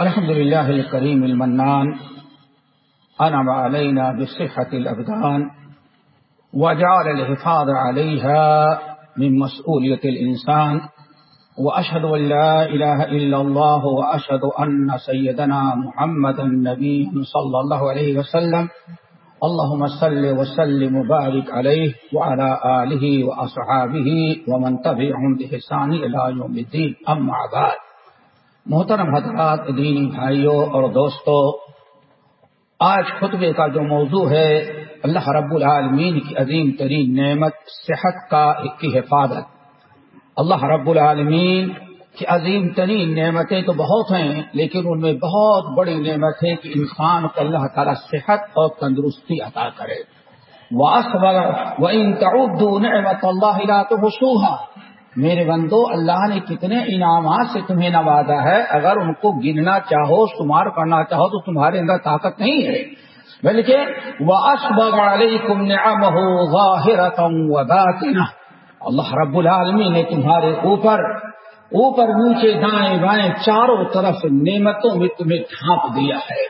الحمد لله الكريم المنان أنعم علينا بصحة الأبدان وجعل الحفاظ عليها من مسؤولية الإنسان وأشهد أن لا إله إلا الله وأشهد أن سيدنا محمد النبي صلى الله عليه وسلم اللهم صل وسلم وبارك عليه وعلى آله وأصحابه ومن تبعهم بإحسان إلى يوم الدين أما بعد۔ محترم حضرات، دینی بھائیوں اور دوستوں، آج خطبے کا جو موضوع ہے، اللہ رب العالمین کی عظیم ترین نعمت، صحت کا کی حفاظت۔ اللہ رب العالمین کی عظیم ترین نعمتیں تو بہت ہیں، لیکن ان میں بہت بڑی نعمت ہے کہ انسان کو اللہ تعالیٰ صحت اور تندرستی عطا کرے۔ وہ ان نعمت اللہ تو میرے بندو، اللہ نے کتنے انعامات سے تمہیں نوازا ہے۔ اگر ان کو گننا چاہو، شمار کرنا چاہو، تو تمہارے اندر طاقت نہیں ہے۔ بلکہ وہ اللہ رب العالمی نے تمہارے اوپر اوپر نیچے دائیں بائیں چاروں طرف نعمتوں میں تمہیں ڈھانپ دیا ہے۔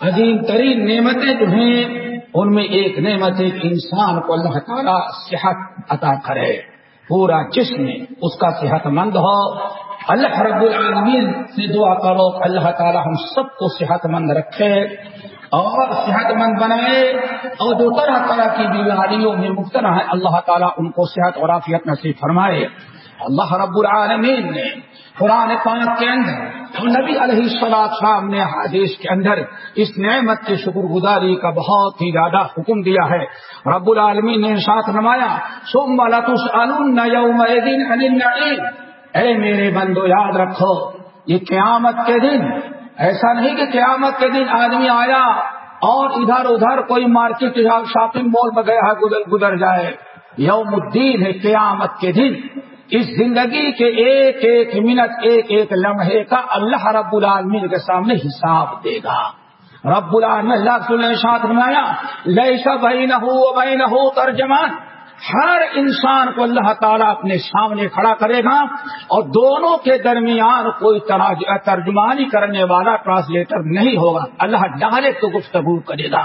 عظیم ترین نعمتیں تمہیں ان میں ایک نعمت ایک انسان کو اللہ تعالیٰ صحت عطا کرے۔ پورا جسم اس کا صحت مند ہو۔ اللہ رب العالمین سے دعا کرو اللہ تعالی ہم سب کو صحت مند رکھے اور صحت مند بنائے۔ اور جو طرح طرح کی بیماریوں میں مبتلا ہے اللہ تعالیٰ ان کو صحت اور عافیت نصیب فرمائے۔ اللہ رب العالمین نے قرآن پاک کے اندر اور نبی علیہ السلام صاحب نے حدیث کے اندر اس نعمت کی شکر گزاری کا بہت ہی زیادہ حکم دیا ہے۔ رب العالمین نے ساتھ نمایا سوم اے میرے بندو، یاد رکھو، یہ قیامت کے دن، ایسا نہیں کہ قیامت کے دن آدمی آیا اور ادھر ادھر کوئی مارکیٹ یا شاپنگ مال میں گیا گزر گزر جائے۔ یوم الدین ہے قیامت کے دن۔ اس زندگی کے ایک ایک منٹ، ایک ایک لمحے کا اللہ رب العالمین کے سامنے حساب دے گا۔ رب العالمین اللہ ساتھ بنایا لئیسا بھائی نہ ہو بھائی نہ ہو ترجمان ہر انسان کو اللہ تعالیٰ اپنے سامنے کھڑا کرے گا اور دونوں کے درمیان کوئی ترجمانی کرنے والا ٹرانسلیٹر نہیں ہوگا۔ اللہ ڈائریکٹ تو گفتگو کرے گا۔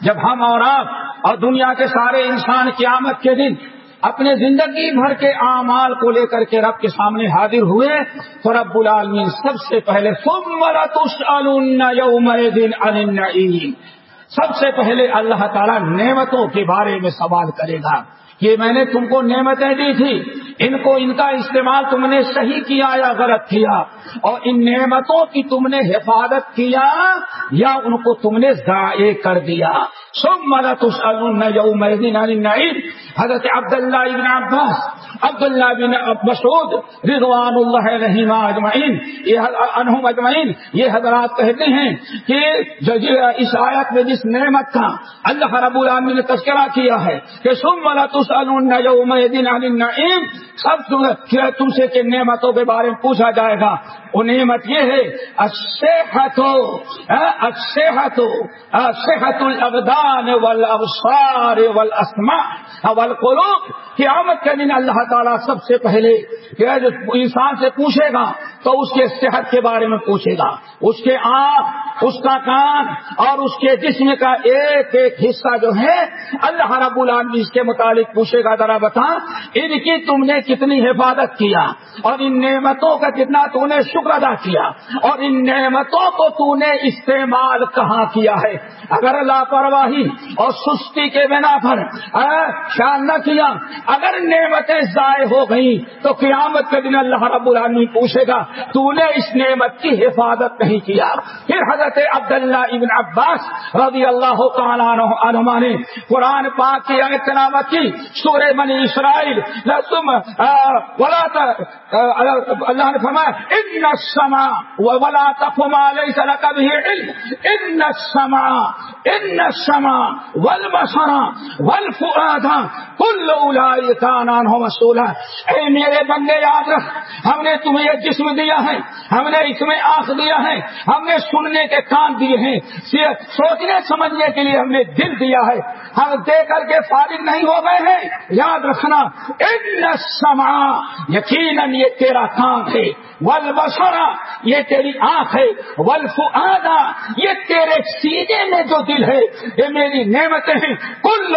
جب ہم اور آپ اور دنیا کے سارے انسان قیامت کے دن اپنے زندگی بھر کے اعمال کو لے کر کے رب کے سامنے حاضر ہوئے تو رب العالمین سب سے پہلے سب سے پہلے اللہ تعالیٰ نعمتوں کے بارے میں سوال کرے گا۔ یہ میں نے تم کو نعمتیں دی تھی۔ ان کو ان کا استعمال تم نے صحیح کیا یا غلط کیا؟ اور ان نعمتوں کی تم نے حفاظت کیا یا ان کو تم نے ضائع کر دیا؟ سب ملا یوم حضرت عبداللہ ابن عباس عبداللہ بن مسعود رضوان اللہ رحیم اجمعین۔ انہم اجمعین۔ یہ حضرات کہتے ہیں کہ اس آیت میں جس نعمت کا اللہ رب العالمین نے تذکرہ کیا ہے کہ سم والا تسعلون یوم دن النعیم، سب تم سے کہ نعمتوں کے بارے میں پوچھا جائے گا۔ وہ نعمت یہ ہے صحت صحت صحت الابدان والابصار والاسماء والقلوب۔ قیامت کے دن اللہ تعالیٰ سب سے پہلے انسان سے پوچھے گا تو اس کے صحت کے بارے میں پوچھے گا۔ اس کے آنکھ، اس کا کان اور اس کے جسم کا ایک ایک حصہ جو ہے، اللہ رب العالمین اس کے متعلق پوچھے گا، ذرا بتا، ان کی تم نے کتنی حفاظت کیا اور ان نعمتوں کا کتنا تو نے شکر ادا کیا اور ان نعمتوں کو تو نے استعمال کہاں کیا ہے؟ اگر لاپرواہی اور سستی کے بنا پر خیال نہ کیا۔ اگر نعمتیں ضائع ہو گئی تو قیامت کے دن اللہ رب العالمین پوچھے گا تو نے اس نعمت کی حفاظت نہیں کیا۔ پھر حضرت عبداللہ ابن عباس رضی اللہ تعالیٰ عنہ نے قرآن پاک کی تلاوت کی۔ سورہ بنی اسرائیل اللہ نے فرمایا، ان السماء ولا تقما ليس لك به علم۔ ان السماء ان السماء والبصر والفؤاد كل اولئك كان اے میرے بندے یاد رکھ، ہم نے تمہیں یہ جسم دیا ہے، ہم نے اس میں آنکھ دیا ہے، ہم نے سننے کے کان دیے ہیں۔ سوچنے، سمجھنے کے لیے ہم نے دل دیا ہے۔ ہم دے کر کے فارغ نہیں ہو گئے ہیں۔ یاد رکھنا، ان سما یقیناً یہ تیرا کام ہے۔ ول بسرا یہ تیری آنکھ ہے۔ ولف آدا یہ تیرے سینے میں جو دل ہے۔ یہ میری نعمتیں ہیں۔ کل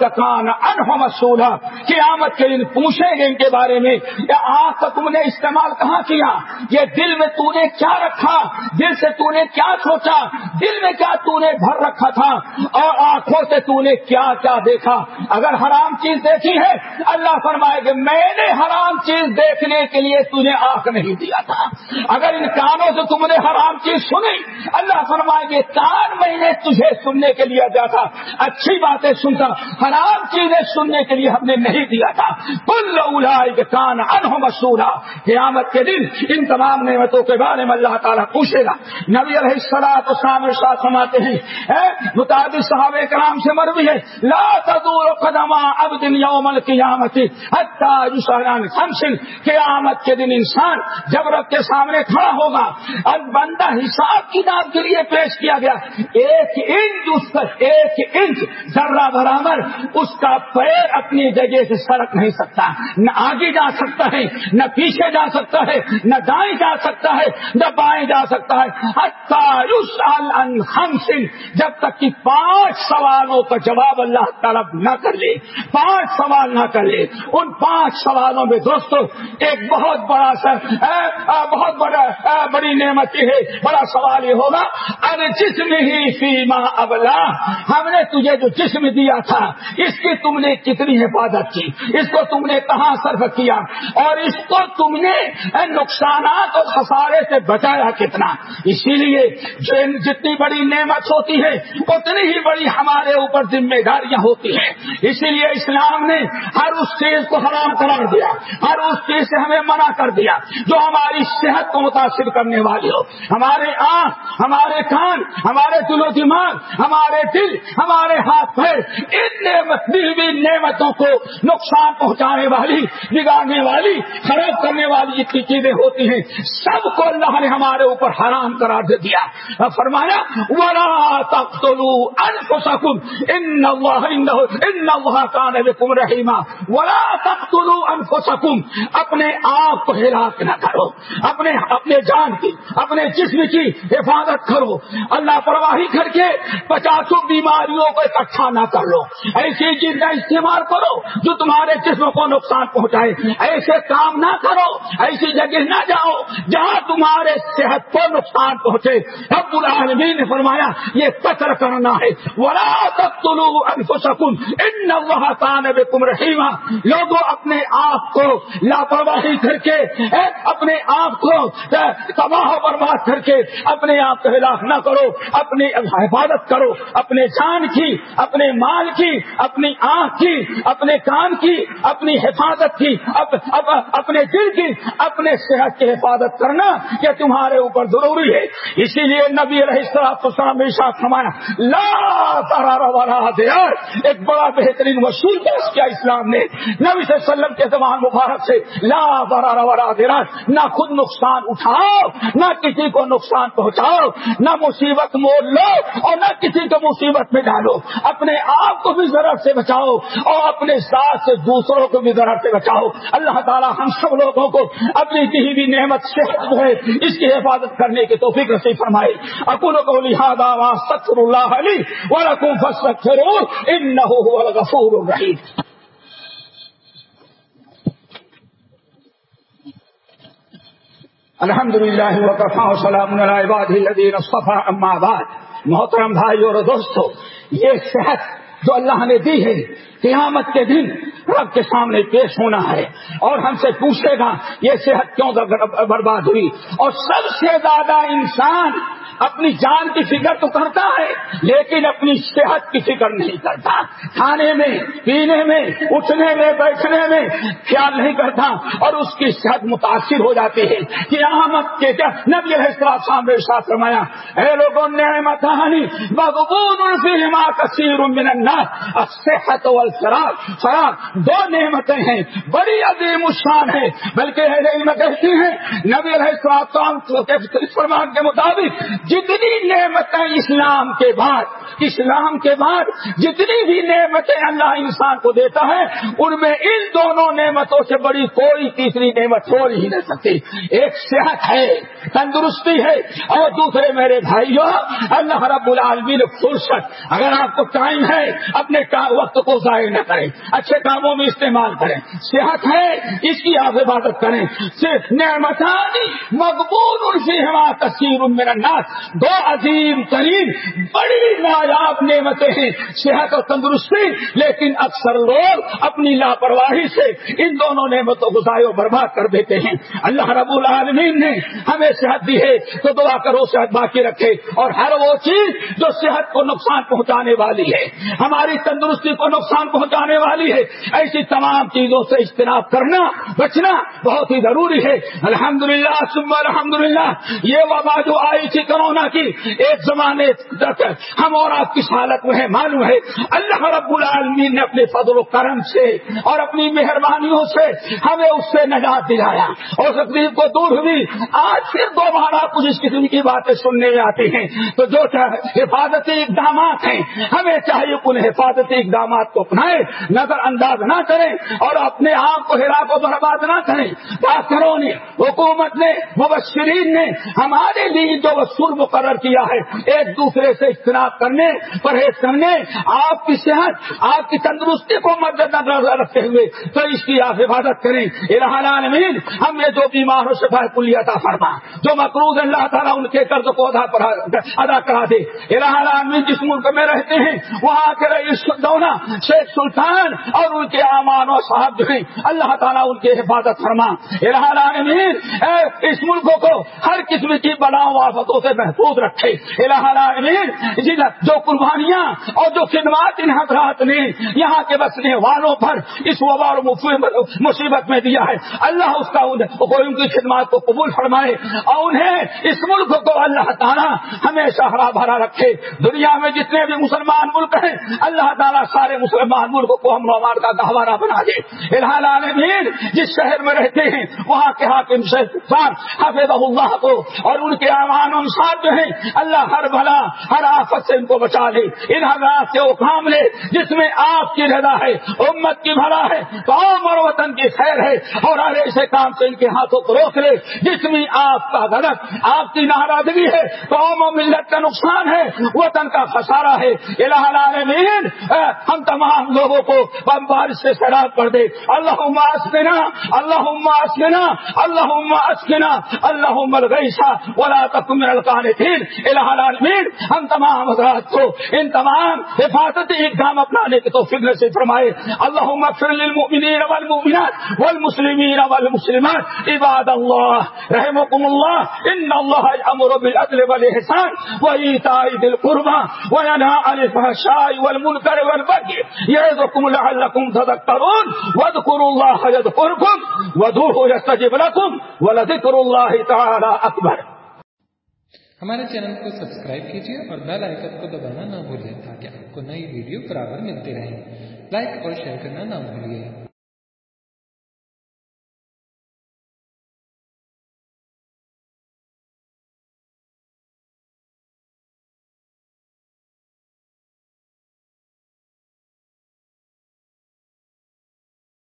کا کان انہ مسولہ قیامت کے دن پوچھیں گے ان کے بارے میں یہ آنکھ کا تم نے استعمال کہاں کیا؟ یہ دل میں تو نے کیا رکھا؟ دل سے تو نے کیا سوچا؟ دل میں کیا تو نے بھر رکھا تھا؟ اور آنکھوں سے تو نے کیا کیا دیکھا؟ اگر حرام چیز دیکھی ہے، اللہ فرمائے گا میں نے حرام چیز دیکھنے کے لیے تجھے آنکھ نہیں دیا تھا۔ اگر ان کانوں سے تم نے حرام چیز سنی، اللہ فرمائے گے کان میں نے تجھے سننے کے لیے دیا تھا۔ اچھی باتیں سنتا، حرام چیزیں سننے کے لیے ہم نے نہیں دیا تھا۔ کل کے کان انہ مسورا قیامت کے دن ان تمام نعمتوں کے بارے میں اللہ تعالیٰ پوچھے گا۔ نبی علیہ السلام اسلام ساتھ سماتے ہیں متعدد صحابہ کرام سے مروی ہے، لا تدور قدما اب دن یوم القیامت قیامت کے دن انسان جب رب کے سامنے کھڑا ہوگا، اور بندہ حساب کتاب کے لیے پیش کیا گیا، ایک انچ اس کا ایک انچ ذرہ برابر اس کا پیر اپنی جگہ سے سڑک نہیں سکتا، نہ آگے جا سکتا ہے، نہ پیچھے جا سکتا ہے، نہ دائیں جا سکتا ہے، نہ بائیں جا سکتا ہے جب تک کہ پانچ سوالوں کا جواب اللہ طلب نہ کر لے، پانچ سوال نہ کر لے۔ ان پانچ سوالوں میں دوستو، ایک بہت بڑا سر بہت بڑا بڑی نعمت یہ ہے، بڑا سوال یہ ہوگا، ارے، جسم ہی فیما ابلا، ہم نے تجھے جو جسم دیا تھا، اس کی تم نے کتنی حفاظت کی، اس کو تم نے کہاں صرف کیا، اور اس کو تم نے نقصانات اور خسارے سے بچایا کتنا۔ اسی لیے جتنی بڑی نعمت ہوتی ہے، اتنی ہی بڑی ہمارے اوپر ذمہ داریاں ہوتی ہیں۔ اسی لیے اسلام نے ہر اس چیز کو حرام قرار دیا، ہر اس چیز سے ہمیں منع کر دیا، جو ہماری صحت کو متاثر کرنے والی ہو۔ ہمارے آنکھ، ہمارے کان، ہمارے دل و دماغ، ہمارے دل، ہمارے ہاتھ پیر، ان نعمت نعمتوں کو نقصان پہنچانے والی، بگاڑنے والی، خراب کرنے والی جتنی چیزیں ہوتی ہیں، سب کو اللہ نے ہمارے اوپر حرام قرار دے دیا۔ فرمایا، ولا تقتلوا انفسكم ان الله ان ولا تقتلوا اپنے آپ کو ہلاک نہ کرو اپنے اپنے جان کی اپنے جسم کی حفاظت کرو اللہ پرواہی کر کے پچاسوں بیماریوں کو اکٹھا نہ کر لو۔ ایسی چیز کا استعمال کرو جو تمہارے جسم کو نقصان پہنچائے۔ ایسے کام نہ کرو، ایسی جگہ نہ جاؤ جہاں تمہارے صحت کو نقصان پہنچے۔ اب العالمین نے فرمایا، یہ قطر کرنا ہے۔ ولا تک تلو انفسکم ان کان بکم رحیما لوگوں اپنے آپ کو لاپرواہی کر کے اپنے آپ کو تباہ برباد کر کے اپنے آپ کو ہلاک نہ کرو، اپنی حفاظت کرو، اپنے جان کی، اپنے مال کی، اپنی آنکھ کی، اپنے کام کی، اپنی حفاظت کی اپنے دل کی، اپنے صحت کی حفاظت کرنا یہ تمہارے اوپر ضروری ہے۔ اسی لیے نبی فرمایا، لا والا ایک بڑا بہترین وصول پیش کیا اسلام نے۔ نبی صلی اللہ علیہ وسلم کے زبان مبارک سے لا والا دیا نہ خود نقصان اٹھاؤ، نہ کسی کو نقصان پہنچاؤ، نہ مصیبت مول لو اور نہ کسی کو مصیبت میں ڈالو۔ اپنے آپ کو بھی ضرورت سے بچاؤ اور اپنے ساتھ سے دوسروں کو بھی ضرورت سے بچاؤ۔ اللہ تعالیٰ ہم سب لوگوں کو اپنی دی ہوئی نعمت صحت جو ہے۔ اس کی حفاظت کرنے کی توفیق نصیب فرمائے۔ اکول کو لہٰذا سکر اللہ علی ورکم فسکرو انه هو الغفور الرحیم الحمد للہ وقفا سلام الدین اصطفیٰ اما محترم بھائی اور دوستو، یہ صحت جو اللہ نے دی ہے، قیامت کے دن رب کے سامنے پیش ہونا ہے اور ہم سے پوچھے گا، یہ صحت کیوں برباد ہوئی؟ اور سب سے زیادہ انسان اپنی جان کی فکر تو کرتا ہے، لیکن اپنی صحت کی فکر نہیں کرتا۔ کھانے میں، پینے میں، اٹھنے میں، بیٹھنے میں خیال نہیں کرتا اور اس کی صحت متاثر ہو جاتی ہے۔ کہ آمد کے کیا نبی سامنے ساتھ فرمایا، اے لوگوں، نعمت کثیر من الناس۔ صحت والفراغ، فراغ دو نعمتیں ہیں۔ بڑی عظیم الشان ہے، بلکہ اہل علم کہتی ہیں، نبی علیہ السلام فرمان کے مطابق جتنی نعمتیں اسلام کے بعد، اسلام کے بعد جتنی بھی نعمتیں اللہ انسان کو دیتا ہے، ان میں ان دونوں نعمتوں سے بڑی کوئی تیسری نعمت ہو ہی نہیں سکتی۔ ایک صحت ہے، تندرستی ہے۔ اور دوسرے میرے بھائیوں اللہ رب العالمین فرصت اگر آپ کو ٹائم ہے، اپنے وقت کو ضائع نہ کریں، اچھے کاموں میں استعمال کریں۔ صحت ہے، اس کی آپ عبادت کریں۔ صرف نعمتانی مقبول الفی ہما تصیر میرا ناس دو عظیم ترین بڑی نایاب نعمتیں ہیں، صحت اور تندرستی، لیکن اکثر لوگ اپنی لاپرواہی سے ان دونوں نعمتوں کو ضائع برباد کر دیتے ہیں۔ اللہ رب العالمین نے ہمیں صحت دی ہے، تو دعا کرو صحت باقی رکھے، اور ہر وہ چیز جو صحت کو نقصان پہنچانے والی ہے، ہماری تندرستی کو نقصان پہنچانے والی ہے، ایسی تمام چیزوں سے اجتناب کرنا، بچنا بہت ہی ضروری ہے۔ الحمد للہ الحمد للہ یہ وبا جو آئی تھی کرونا کی ایک زمانے تک ہم اور آپ کی حالت میں ہے معلوم ہے، اللہ رب العالمین نے اپنے فضل و کرم سے اور اپنی مہربانیوں سے ہمیں اس سے نجات دلایا۔ اور تکلیف کو دور ہوئی۔ آج پھر دوبارہ کچھ اس قسم کی باتیں سننے میں آتی ہیں۔ تو جو حفاظتی اقدامات ہیں، ہمیں چاہیے ان حفاظتی اقدامات کو اپنائیں۔ نظر انداز نہ کریں اور اپنے آپ کو ہرا کو برباد نہ کریں۔ ڈاکٹروں نے، حکومت نے، مبشرین نے، ہمارے لیے جو وصول مقرر کیا ہے۔ ایک دوسرے سے اجتناب کرنے، پرہیز کرنے، آپ کی صحت، آپ کی تندرستی کو مد نظر رکھتے ہوئے تو اس کی آپ حفاظت کریں۔ العالمین، ہم نے جو بیمار ہو سفا کلیہ تھا فرما، جو مقروض اللہ تعالیٰ ان کے قرض کو ادا کرا دے۔ العالمین، جس ملک میں رہتے ہیں، وہاں کے رئیس دونا شیخ سلطان اور ان کے امان و صاحب جو ہیں، اللہ تعالیٰ ان کی حفاظت فرما۔ العالمین اس ملک کو ہر قسم کی بلاؤں آفتوں سے محفوظ رکھے۔ جو قربانیاں اور جو خدمات ان حضرات نے یہاں کے بسنے والوں پر اس وبا مصیبت میں دیا ہے۔ اللہ اس کا ان کی خدمات کو قبول فرمائے اور انہیں اس ملک کو اللہ تعالیٰ ہمیشہ ہرا بھرا رکھے۔ دنیا میں جتنے بھی مسلمان ملک ہیں، اللہ تعالیٰ سارے مسلمان ملک کو ہم نوار کا گہوارہ بنا دے۔ العالمین جس شہر میں رہتے ہیں، وہاں کے حاکم شیخ حافظ اللہ کو اور ان کے امان انصار جو ہیں۔ اللہ ہر بھلا، ہر آفت سے ان کو بچا لے۔ ان حضرات سے وہ کام لے جس میں آپ کی رضا ہے، امت کی بھلا ہے۔ قوم اور وطن کی خیر ہے۔ اور ہر ایسے کام سے ان کے ہاتھوں کو روک لے جس میں آپ کا غلط آپ کی ناراضگی ہے۔ قوم و ملت کا نقصان ہے۔ وطن کا خسارہ ہے۔ الہ العالمین ہم تمام لوگوں کو بارش سے سیراب کر دے۔ اللہ اسکنا اللہ اسکنا اللہ اسکنا اللہ الغیسا ولا تکم القانتین الہ العالمین، ہم تمام حضرات کو ان تمام حفاظتی اقدام اپنانے کے تو فکر سے فرمائے۔ اللہ اغفر للمؤمنین والمؤمنات والمسلمین والمسلمات، عباد اللہ رحمكم اللہ، ان اللہ امر بالعدل والاحسان وایتاء ذی القربى وینهى عن الفحشاء والمنکر والبغي یعظکم لعلکم تذکرون، واذکروا اللہ یذکرکم ودعوه یستجب لكم ولذکر اللہ تعالی اکبر۔ ہمارے چینل کو سبسکرائب کیجیے اور بیل آئکن کو دبانا نہ بھولیں تاکہ آپ کو نئی ویڈیو برابر ملتی رہیں لائک اور شیئر کرنا نہ بھولیے